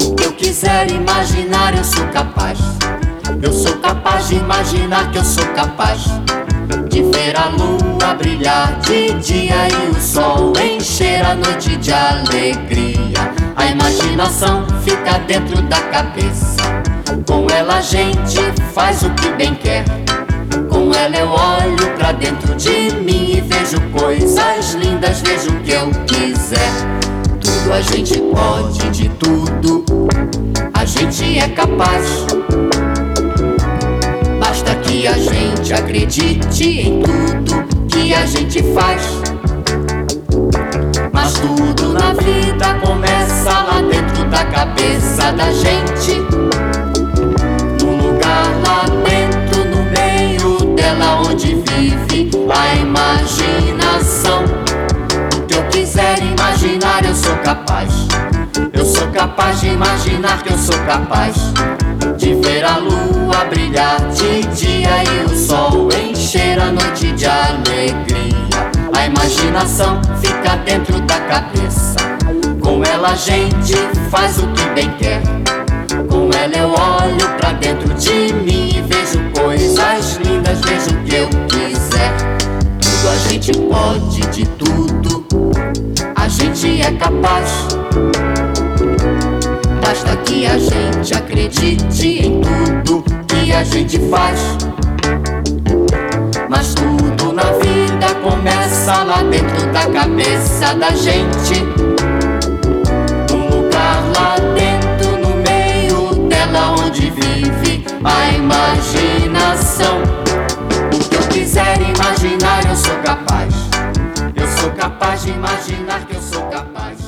O que eu quiser imaginar, eu sou capaz. Eu sou capaz de imaginar que eu sou capaz de ver a lua brilhar de dia e o sol encher a noite de alegria. A imaginação fica dentro da cabeça. Com ela a gente faz o que bem quer. Com ela eu olho pra dentro de a gente pode, de tudo a gente é capaz. Basta que a gente acredite em tudo que a gente faz. Mas tudo na vida começa lá dentro da cabeça da gente. Sou capaz. Eu sou capaz de imaginar que eu sou capaz de ver a lua brilhar de dia e o sol encher a noite de alegria. A imaginação fica dentro da cabeça. Com ela a gente faz o que bem quer. Com ela eu olho pra dentro de mim e vejo coisas lindas, vejo o que eu quiser. Tudo a gente pode, de tudo a gente é capaz. Basta que a gente acredite em tudo que a gente faz. Mas tudo na vida começa lá dentro da cabeça da gente. Um lugar lá dentro, no meio dela, onde vive a imaginação. O que eu quiser imaginar, eu sou capaz. Capaz de imaginar que eu sou capaz.